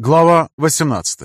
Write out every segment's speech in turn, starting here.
Глава 18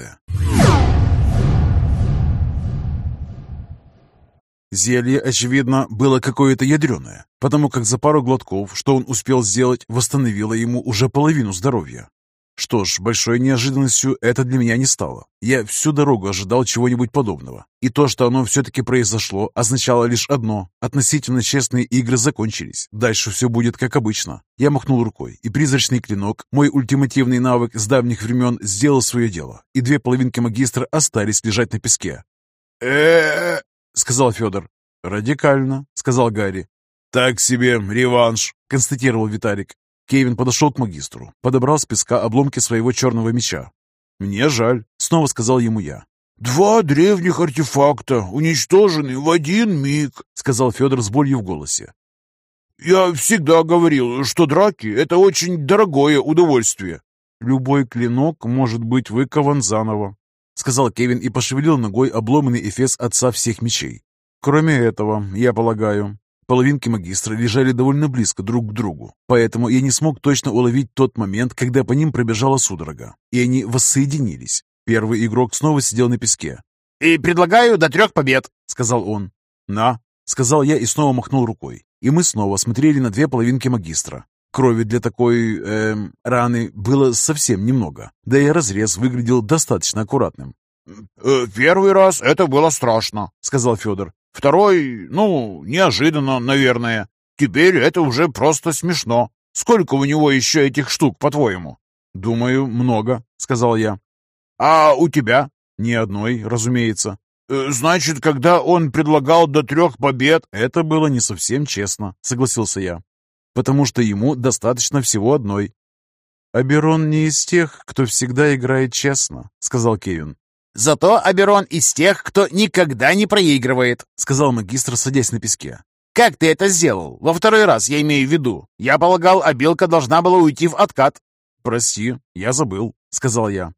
Зелье, очевидно, было какое-то ядреное, потому как за пару глотков, что он успел сделать, восстановило ему уже половину здоровья. Что ж, большой неожиданностью это для меня не стало. Я всю дорогу ожидал чего-нибудь подобного. И то, что оно все-таки произошло, означало лишь одно. Относительно честные игры закончились. Дальше все будет как обычно. Я махнул рукой, и призрачный клинок, мой ультимативный навык с давних времен, сделал свое дело. И две половинки магистра остались лежать на песке. э сказал Федор. «Радикально», — сказал Гарри. «Так себе реванш», — констатировал Виталик. Кевин подошел к магистру, подобрал с песка обломки своего черного меча. «Мне жаль», — снова сказал ему я. «Два древних артефакта, уничтожены в один миг», — сказал Федор с болью в голосе. «Я всегда говорил, что драки — это очень дорогое удовольствие». «Любой клинок может быть выкован заново», — сказал Кевин и пошевелил ногой обломанный эфес отца всех мечей. «Кроме этого, я полагаю, Половинки магистра лежали довольно близко друг к другу, поэтому я не смог точно уловить тот момент, когда по ним пробежала судорога, и они воссоединились. Первый игрок снова сидел на песке. «И предлагаю до трех побед», — сказал он. «На», — сказал я и снова махнул рукой. И мы снова смотрели на две половинки магистра. Крови для такой, эм, раны было совсем немного, да и разрез выглядел достаточно аккуратным. «Э, «Первый раз это было страшно», — сказал Федор. Второй, ну, неожиданно, наверное. Теперь это уже просто смешно. Сколько у него еще этих штук, по-твоему?» «Думаю, много», — сказал я. «А у тебя?» «Ни одной, разумеется». «Э, «Значит, когда он предлагал до трех побед...» «Это было не совсем честно», — согласился я. «Потому что ему достаточно всего одной». «Аберон не из тех, кто всегда играет честно», — сказал Кевин. «Зато Аберон из тех, кто никогда не проигрывает», — сказал магистр, садясь на песке. «Как ты это сделал? Во второй раз, я имею в виду. Я полагал, Абилка должна была уйти в откат». «Прости, я забыл», — сказал я.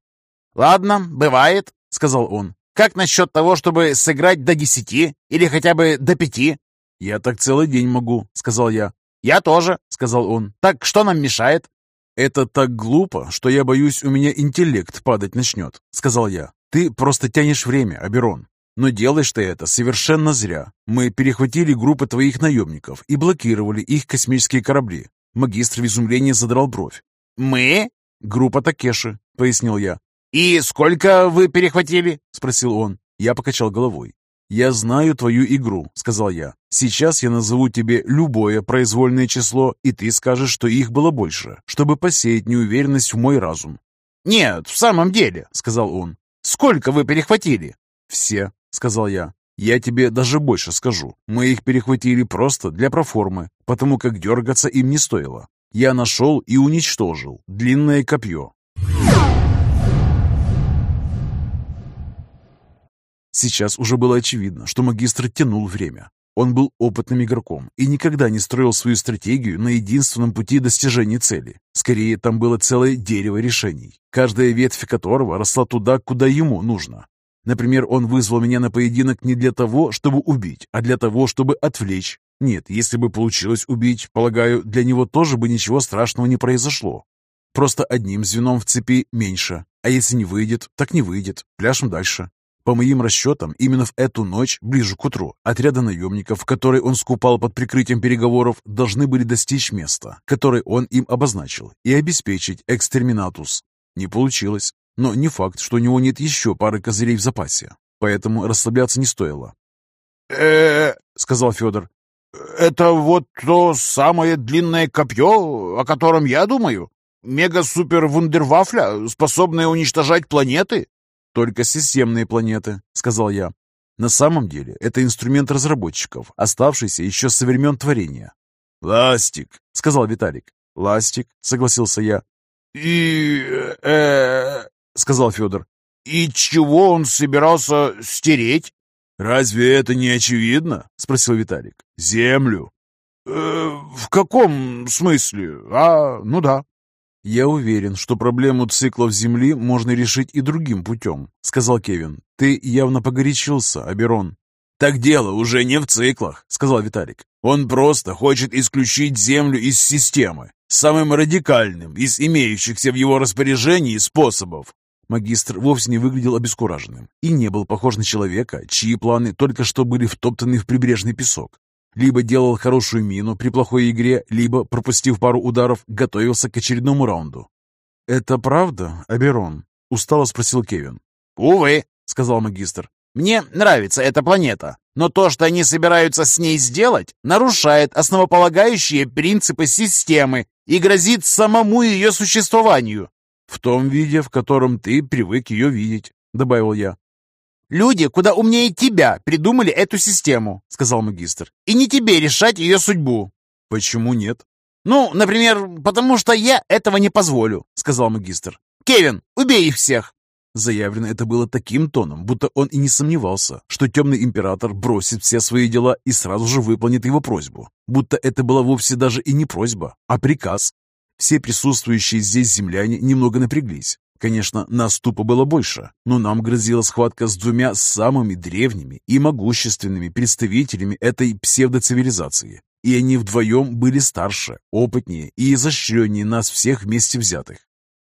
«Ладно, бывает», — сказал он. «Как насчет того, чтобы сыграть до десяти или хотя бы до пяти?» «Я так целый день могу», — сказал я. «Я тоже», — сказал он. «Так что нам мешает?» «Это так глупо, что я боюсь, у меня интеллект падать начнет», — сказал я. Ты просто тянешь время, Аберон. Но делаешь ты это совершенно зря. Мы перехватили группы твоих наемников и блокировали их космические корабли. Магистр в изумлении задрал бровь. «Мы?» «Группа Такеши», — пояснил я. «И сколько вы перехватили?» — спросил он. Я покачал головой. «Я знаю твою игру», — сказал я. «Сейчас я назову тебе любое произвольное число, и ты скажешь, что их было больше, чтобы посеять неуверенность в мой разум». «Нет, в самом деле», — сказал он. Сколько вы перехватили?» «Все», — сказал я. «Я тебе даже больше скажу. Мы их перехватили просто для проформы, потому как дергаться им не стоило. Я нашел и уничтожил длинное копье». Сейчас уже было очевидно, что магистр тянул время. Он был опытным игроком и никогда не строил свою стратегию на единственном пути достижения цели. Скорее, там было целое дерево решений, каждая ветвь которого росла туда, куда ему нужно. Например, он вызвал меня на поединок не для того, чтобы убить, а для того, чтобы отвлечь. Нет, если бы получилось убить, полагаю, для него тоже бы ничего страшного не произошло. Просто одним звеном в цепи меньше. А если не выйдет, так не выйдет. Пляшем дальше. По моим расчетам, именно в эту ночь, ближе к утру, отряда наемников, которые он скупал под прикрытием переговоров, должны были достичь места, которое он им обозначил, и обеспечить экстерминатус. Не получилось, но не факт, что у него нет еще пары козырей в запасе, поэтому расслабляться не стоило. э сказал Федор. «Это вот то самое длинное копье, о котором я думаю? Мега-супер-вундервафля, способное уничтожать планеты?» «Только системные планеты», — сказал я. «На самом деле это инструмент разработчиков, оставшийся еще со времен творения». «Ластик», — сказал Виталик. «Ластик», — согласился я. «И... э...» — сказал Федор. «И чего он собирался стереть?» «Разве это не очевидно?» — спросил Виталик. «Землю». «Э, «В каком смысле? А, ну да». «Я уверен, что проблему циклов Земли можно решить и другим путем», — сказал Кевин. «Ты явно погорячился, Аберон». «Так дело уже не в циклах», — сказал Виталик. «Он просто хочет исключить Землю из системы, самым радикальным из имеющихся в его распоряжении способов. Магистр вовсе не выглядел обескураженным и не был похож на человека, чьи планы только что были втоптаны в прибрежный песок. Либо делал хорошую мину при плохой игре, либо, пропустив пару ударов, готовился к очередному раунду. «Это правда, Аберон?» — устало спросил Кевин. «Увы», — сказал магистр. «Мне нравится эта планета, но то, что они собираются с ней сделать, нарушает основополагающие принципы системы и грозит самому ее существованию. «В том виде, в котором ты привык ее видеть», — добавил я. «Люди куда умнее тебя придумали эту систему», — сказал магистр. «И не тебе решать ее судьбу». «Почему нет?» «Ну, например, потому что я этого не позволю», — сказал магистр. «Кевин, убей их всех!» Заявлено это было таким тоном, будто он и не сомневался, что темный император бросит все свои дела и сразу же выполнит его просьбу. Будто это была вовсе даже и не просьба, а приказ. Все присутствующие здесь земляне немного напряглись. Конечно, нас тупо было больше, но нам грозила схватка с двумя самыми древними и могущественными представителями этой псевдоцивилизации. И они вдвоем были старше, опытнее и изощреннее нас всех вместе взятых.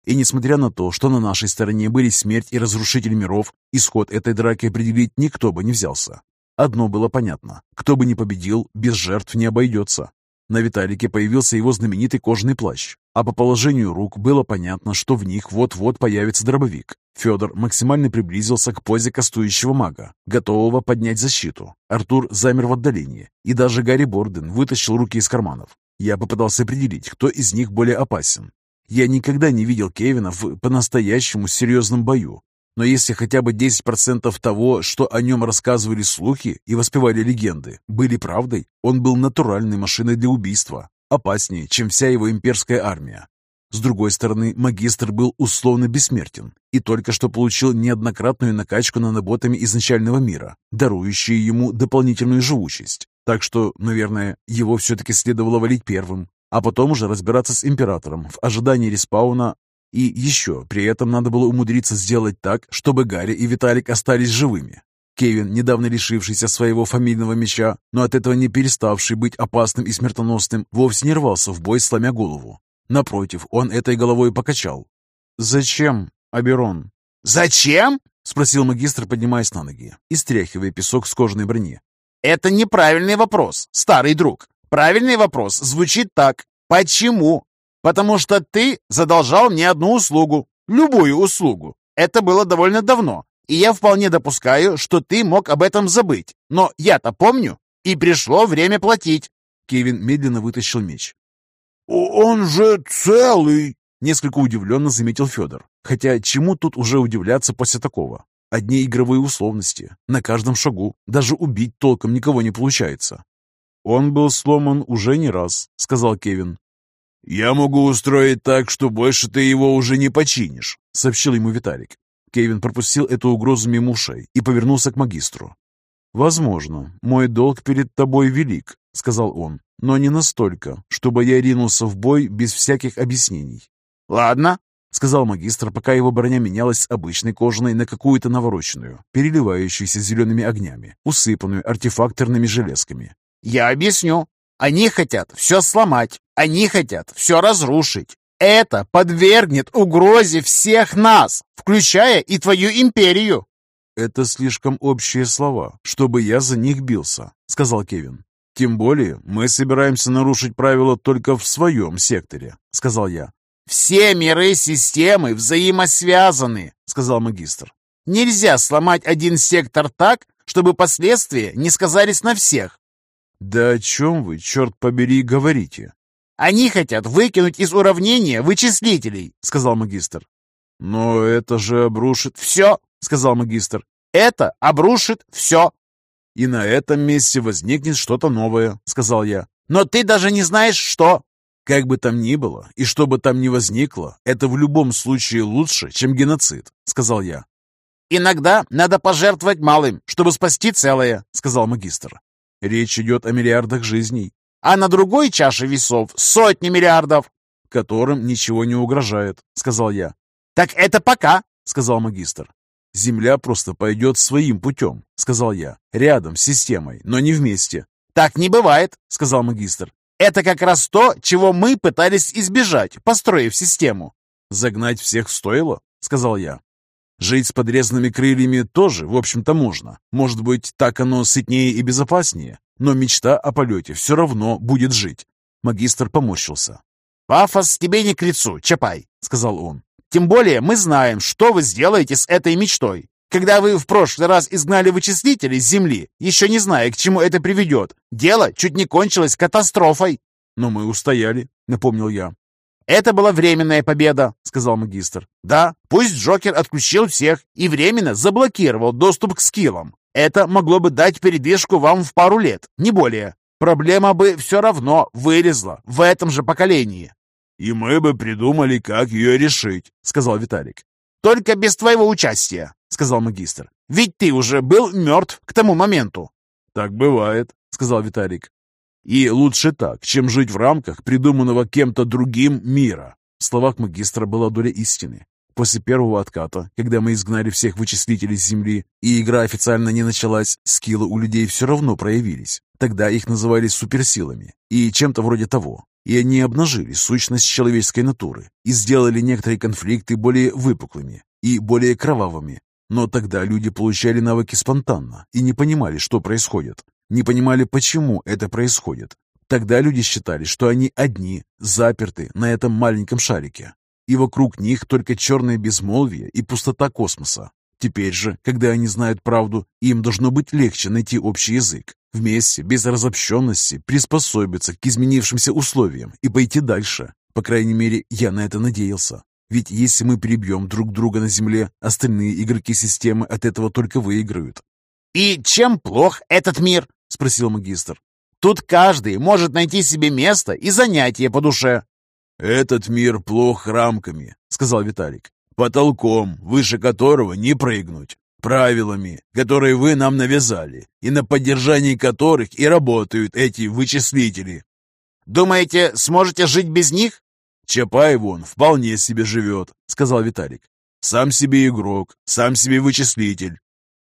И несмотря на то, что на нашей стороне были смерть и разрушитель миров, исход этой драки определить никто бы не взялся. Одно было понятно. Кто бы ни победил, без жертв не обойдется. На Виталике появился его знаменитый кожаный плащ, а по положению рук было понятно, что в них вот-вот появится дробовик. Федор максимально приблизился к позе кастующего мага, готового поднять защиту. Артур замер в отдалении, и даже Гарри Борден вытащил руки из карманов. Я попытался определить, кто из них более опасен. Я никогда не видел Кевина в по-настоящему серьезном бою, но если хотя бы 10% того, что о нем рассказывали слухи и воспевали легенды, были правдой, он был натуральной машиной для убийства, опаснее, чем вся его имперская армия. С другой стороны, магистр был условно бессмертен и только что получил неоднократную накачку наноботами изначального мира, дарующие ему дополнительную живучесть. Так что, наверное, его все-таки следовало валить первым, а потом уже разбираться с императором в ожидании респауна и еще при этом надо было умудриться сделать так, чтобы Гарри и Виталик остались живыми. Кевин, недавно лишившийся своего фамильного меча, но от этого не переставший быть опасным и смертоносным, вовсе не рвался в бой, сломя голову. Напротив, он этой головой покачал. «Зачем, Аберон?» «Зачем?» — спросил магистр, поднимаясь на ноги и стряхивая песок с кожаной брони. «Это неправильный вопрос, старый друг. Правильный вопрос звучит так. Почему? Потому что ты задолжал мне одну услугу, любую услугу. Это было довольно давно, и я вполне допускаю, что ты мог об этом забыть. Но я-то помню, и пришло время платить». Кевин медленно вытащил меч. «Он же целый!» Несколько удивленно заметил Федор. Хотя чему тут уже удивляться после такого? Одни игровые условности. На каждом шагу. Даже убить толком никого не получается. «Он был сломан уже не раз», — сказал Кевин. «Я могу устроить так, что больше ты его уже не починишь», — сообщил ему Виталик. Кевин пропустил эту угрозу мимо ушей и повернулся к магистру. «Возможно, мой долг перед тобой велик», — сказал он, «но не настолько, чтобы я ринулся в бой без всяких объяснений». «Ладно», — сказал магистр, пока его броня менялась с обычной кожаной на какую-то навороченную, переливающуюся зелеными огнями, усыпанную артефакторными железками. «Я объясню. Они хотят все сломать, они хотят все разрушить. Это подвергнет угрозе всех нас, включая и твою империю. «Это слишком общие слова, чтобы я за них бился», — сказал Кевин. «Тем более мы собираемся нарушить правила только в своем секторе», — сказал я. «Все миры системы взаимосвязаны», — сказал магистр. «Нельзя сломать один сектор так, чтобы последствия не сказались на всех. «Да о чем вы, черт побери, говорите?» «Они хотят выкинуть из уравнения вычислителей», — сказал магистр. «Но это же обрушит...» «Все», — сказал магистр. «Это обрушит все». «И на этом месте возникнет что-то новое», — сказал я. «Но ты даже не знаешь, что...» «Как бы там ни было, и что бы там ни возникло, это в любом случае лучше, чем геноцид», — сказал я. «Иногда надо пожертвовать малым, чтобы спасти целое», — сказал магистр. Речь идет о миллиардах жизней. А на другой чаше весов сотни миллиардов, которым ничего не угрожает, сказал я. Так это пока, сказал магистр. Земля просто пойдет своим путем, сказал я. Рядом с системой, но не вместе. Так не бывает, сказал магистр. Это как раз то, чего мы пытались избежать, построив систему. Загнать всех стоило, сказал я. Жить с подрезанными крыльями тоже, в общем-то, можно. Может быть, так оно сытнее и безопаснее. Но мечта о полете все равно будет жить. Магистр поморщился. «Пафос тебе не к лицу, Чапай», — сказал он. «Тем более мы знаем, что вы сделаете с этой мечтой. Когда вы в прошлый раз изгнали вычислители с Земли, еще не зная, к чему это приведет, дело чуть не кончилось катастрофой». «Но мы устояли», — напомнил я. «Это была временная победа», — сказал магистр. «Да, пусть Джокер отключил всех и временно заблокировал доступ к скиллам. Это могло бы дать передышку вам в пару лет, не более. Проблема бы все равно вылезла в этом же поколении. «И мы бы придумали, как ее решить», — сказал Виталик. «Только без твоего участия», — сказал магистр. «Ведь ты уже был мертв к тому моменту». «Так бывает», — сказал Виталик. «И лучше так, чем жить в рамках придуманного кем-то другим мира». В словах магистра была доля истины. После первого отката, когда мы изгнали всех вычислителей с Земли, и игра официально не началась, скиллы у людей все равно проявились. Тогда их называли суперсилами и чем-то вроде того и они обнажили сущность человеческой натуры и сделали некоторые конфликты более выпуклыми и более кровавыми. Но тогда люди получали навыки спонтанно и не понимали, что происходит, не понимали, почему это происходит. Тогда люди считали, что они одни, заперты на этом маленьком шарике, и вокруг них только черное безмолвие и пустота космоса. Теперь же, когда они знают правду, им должно быть легче найти общий язык, вместе, без разобщенности, приспособиться к изменившимся условиям и пойти дальше. По крайней мере, я на это надеялся. Ведь если мы перебьем друг друга на Земле, остальные игроки системы от этого только выиграют. «И чем плох этот мир?» — спросил магистр. «Тут каждый может найти себе место и занятие по душе». «Этот мир плох рамками», — сказал Виталик. «Потолком, выше которого не прыгнуть правилами, которые вы нам навязали, и на поддержании которых и работают эти вычислители. Думаете, сможете жить без них? Чапай вон вполне себе живет, сказал Виталик. Сам себе игрок, сам себе вычислитель.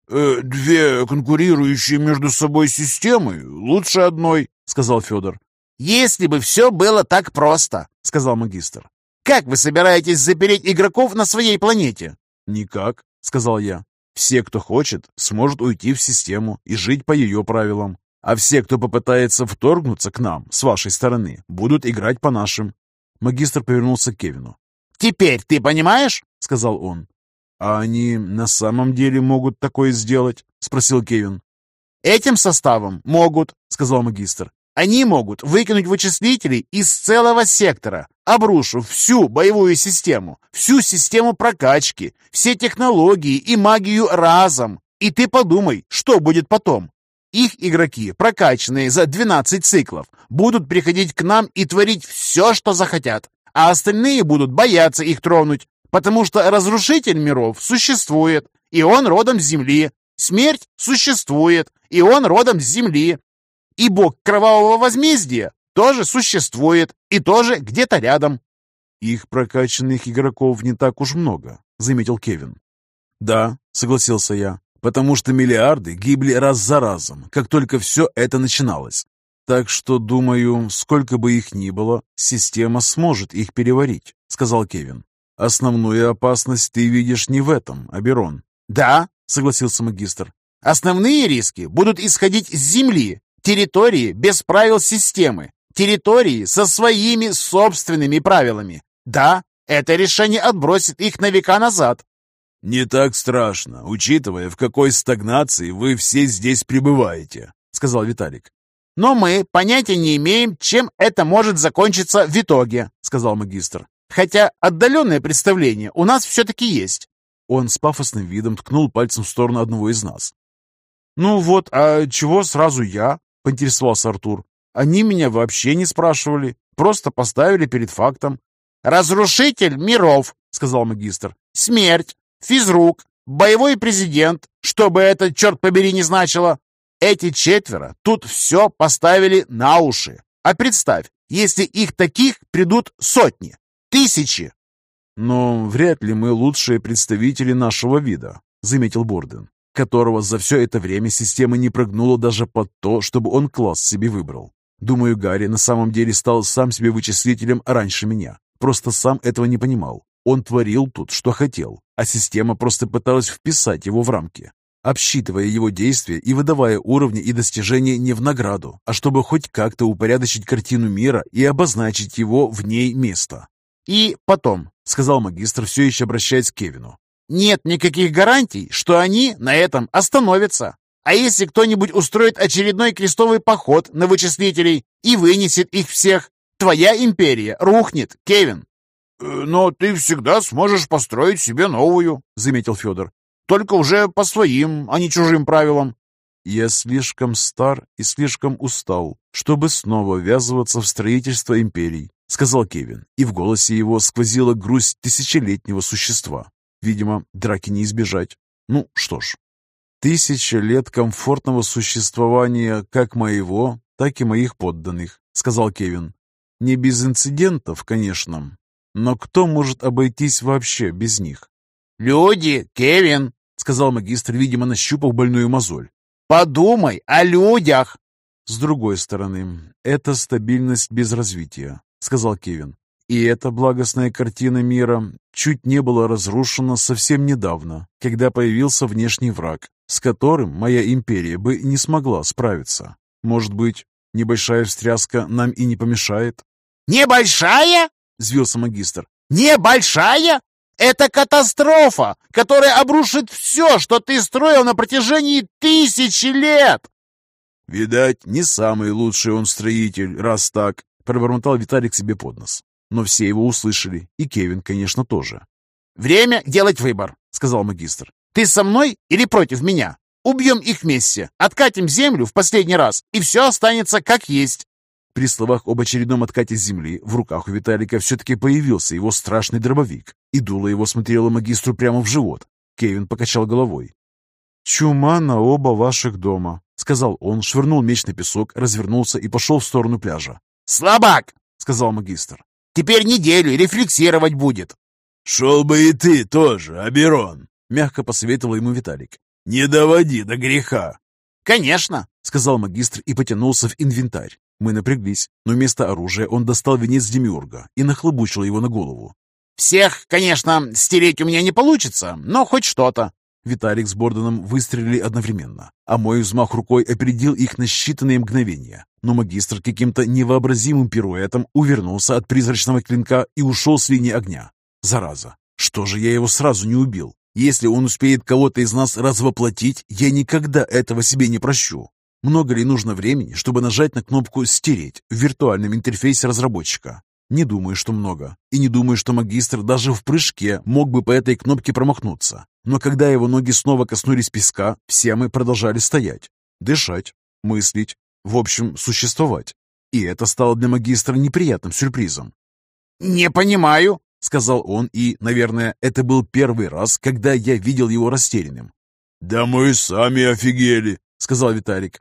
Э, две конкурирующие между собой системы лучше одной, сказал Федор. Если бы все было так просто, сказал магистр. Как вы собираетесь запереть игроков на своей планете? Никак, сказал я. Все, кто хочет, сможет уйти в систему и жить по ее правилам. А все, кто попытается вторгнуться к нам с вашей стороны, будут играть по нашим. Магистр повернулся к Кевину. «Теперь ты понимаешь?» — сказал он. «А они на самом деле могут такое сделать?» — спросил Кевин. «Этим составом могут», — сказал магистр. Они могут выкинуть вычислители из целого сектора, обрушив всю боевую систему, всю систему прокачки, все технологии и магию разом. И ты подумай, что будет потом. Их игроки, прокачанные за 12 циклов, будут приходить к нам и творить все, что захотят, а остальные будут бояться их тронуть, потому что разрушитель миров существует, и он родом с Земли. Смерть существует, и он родом с Земли. И бог кровавого возмездия тоже существует и тоже где-то рядом. Их прокачанных игроков не так уж много, заметил Кевин. Да, согласился я, потому что миллиарды гибли раз за разом, как только все это начиналось. Так что, думаю, сколько бы их ни было, система сможет их переварить, сказал Кевин. Основную опасность ты видишь не в этом, Аберон. Да, согласился магистр. Основные риски будут исходить с Земли, Территории без правил системы. Территории со своими собственными правилами. Да, это решение отбросит их на века назад. «Не так страшно, учитывая, в какой стагнации вы все здесь пребываете», — сказал Виталик. «Но мы понятия не имеем, чем это может закончиться в итоге», — сказал магистр. «Хотя отдаленное представление у нас все-таки есть». Он с пафосным видом ткнул пальцем в сторону одного из нас. «Ну вот, а чего сразу я?» — поинтересовался Артур. «Они меня вообще не спрашивали, просто поставили перед фактом». «Разрушитель миров», — сказал магистр. «Смерть, физрук, боевой президент, что бы это, черт побери, не значило. Эти четверо тут все поставили на уши. А представь, если их таких придут сотни, тысячи». «Но вряд ли мы лучшие представители нашего вида», — заметил Борден которого за все это время система не прогнула даже под то, чтобы он класс себе выбрал. Думаю, Гарри на самом деле стал сам себе вычислителем раньше меня, просто сам этого не понимал. Он творил тут, что хотел, а система просто пыталась вписать его в рамки, обсчитывая его действия и выдавая уровни и достижения не в награду, а чтобы хоть как-то упорядочить картину мира и обозначить его в ней место. «И потом», — сказал магистр, все еще обращаясь к Кевину, «нет никаких гарантий, что они на этом остановятся. А если кто-нибудь устроит очередной крестовый поход на вычислителей и вынесет их всех, твоя империя рухнет, Кевин. «Э, «Но ты всегда сможешь построить себе новую», — заметил Федор. «Только уже по своим, а не чужим правилам». «Я слишком стар и слишком устал, чтобы снова ввязываться в строительство империй», — сказал Кевин, и в голосе его сквозила грусть тысячелетнего существа. Видимо, драки не избежать. Ну, что ж, Тысяча лет комфортного существования как моего, так и моих подданных, сказал Кевин. Не без инцидентов, конечно, но кто может обойтись вообще без них? «Люди, Кевин!» — сказал магистр, видимо, нащупав больную мозоль. «Подумай о людях!» «С другой стороны, это стабильность без развития», — сказал Кевин. «И эта благостная картина мира чуть не была разрушена совсем недавно, когда появился внешний враг, с которым моя империя бы не смогла справиться. Может быть, небольшая встряска нам и не помешает?» «Небольшая?» — взвился магистр. «Небольшая? Это катастрофа, которая обрушит все, что ты строил на протяжении тысячи лет!» «Видать, не самый лучший он строитель, раз так», — пробормотал Виталик себе под нос. Но все его услышали, и Кевин, конечно, тоже. «Время делать выбор», — сказал магистр. Ты со мной или против меня? Убьем их вместе, откатим землю в последний раз, и все останется как есть». При словах об очередном откате земли в руках у Виталика все-таки появился его страшный дробовик, и дуло его смотрело магистру прямо в живот. Кевин покачал головой. «Чума на оба ваших дома», — сказал он, швырнул меч на песок, развернулся и пошел в сторону пляжа. «Слабак!» — сказал магистр. «Теперь неделю рефлексировать будет». «Шел бы и ты тоже, Аберон!» мягко посоветовал ему Виталик. «Не доводи до греха!» «Конечно!» — сказал магистр и потянулся в инвентарь. Мы напряглись, но вместо оружия он достал венец Демиурга и нахлобучил его на голову. «Всех, конечно, стереть у меня не получится, но хоть что-то!» Виталик с Бордоном выстрелили одновременно, а мой взмах рукой опередил их на считанные мгновения. Но магистр каким-то невообразимым пируэтом увернулся от призрачного клинка и ушел с линии огня. Зараза! Что же я его сразу не убил? Если он успеет кого-то из нас развоплотить, я никогда этого себе не прощу. Много ли нужно времени, чтобы нажать на кнопку «Стереть» в виртуальном интерфейсе разработчика? Не думаю, что много. И не думаю, что магистр даже в прыжке мог бы по этой кнопке промахнуться. Но когда его ноги снова коснулись песка, все мы продолжали стоять, дышать, мыслить, в общем, существовать. И это стало для магистра неприятным сюрпризом. «Не понимаю», сказал он, и, наверное, это был первый раз, когда я видел его растерянным. «Да мы сами офигели», — сказал Виталик.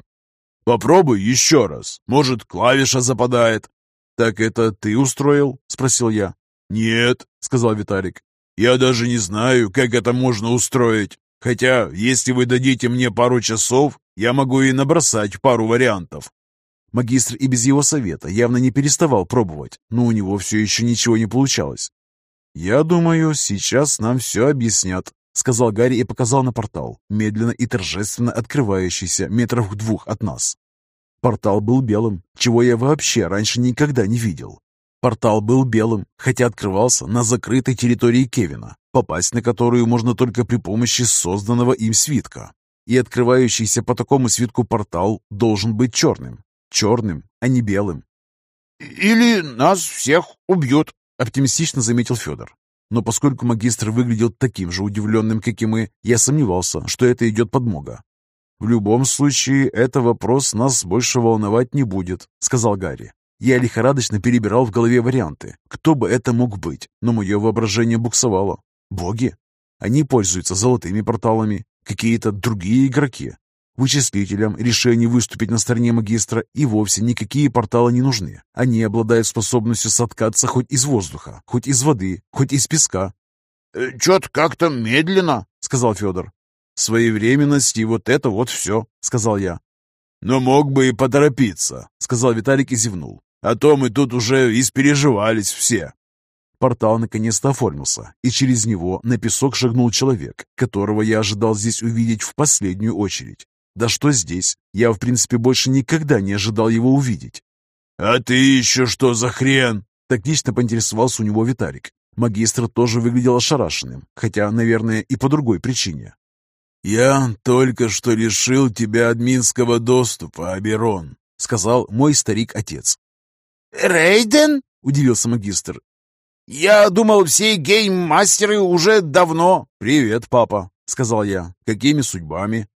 «Попробуй еще раз. Может, клавиша западает». «Так это ты устроил?» — спросил я. «Нет», — сказал Виталик. «Я даже не знаю, как это можно устроить. Хотя, если вы дадите мне пару часов, я могу и набросать пару вариантов». Магистр и без его совета явно не переставал пробовать, но у него все еще ничего не получалось. «Я думаю, сейчас нам все объяснят», — сказал Гарри и показал на портал, медленно и торжественно открывающийся метров в двух от нас. Портал был белым, чего я вообще раньше никогда не видел. Портал был белым, хотя открывался на закрытой территории Кевина, попасть на которую можно только при помощи созданного им свитка. И открывающийся по такому свитку портал должен быть черным. Черным, а не белым. «Или нас всех убьют», Оптимистично заметил Федор. Но поскольку магистр выглядел таким же удивленным, как и мы, я сомневался, что это идет подмога. «В любом случае, это вопрос нас больше волновать не будет», — сказал Гарри. Я лихорадочно перебирал в голове варианты. Кто бы это мог быть? Но мое воображение буксовало. Боги? Они пользуются золотыми порталами. Какие-то другие игроки. Вычислителям решение выступить на стороне магистра и вовсе никакие порталы не нужны. Они обладают способностью соткаться хоть из воздуха, хоть из воды, хоть из песка. «Э, «Чё-то как-то медленно», — сказал Федор. «Своевременность и вот это вот все», — сказал я. «Но мог бы и поторопиться», — сказал Виталик и зевнул. «А то мы тут уже испереживались все». Портал наконец-то оформился, и через него на песок шагнул человек, которого я ожидал здесь увидеть в последнюю очередь. Да что здесь? Я, в принципе, больше никогда не ожидал его увидеть. «А ты еще что за хрен?» Тактично поинтересовался у него Виталик. Магистр тоже выглядел ошарашенным, хотя, наверное, и по другой причине. «Я только что лишил тебя админского доступа, Аберон», — сказал мой старик-отец. «Рейден?» — удивился магистр. «Я думал, все гейм-мастеры уже давно...» «Привет, папа», — сказал я. «Какими судьбами?»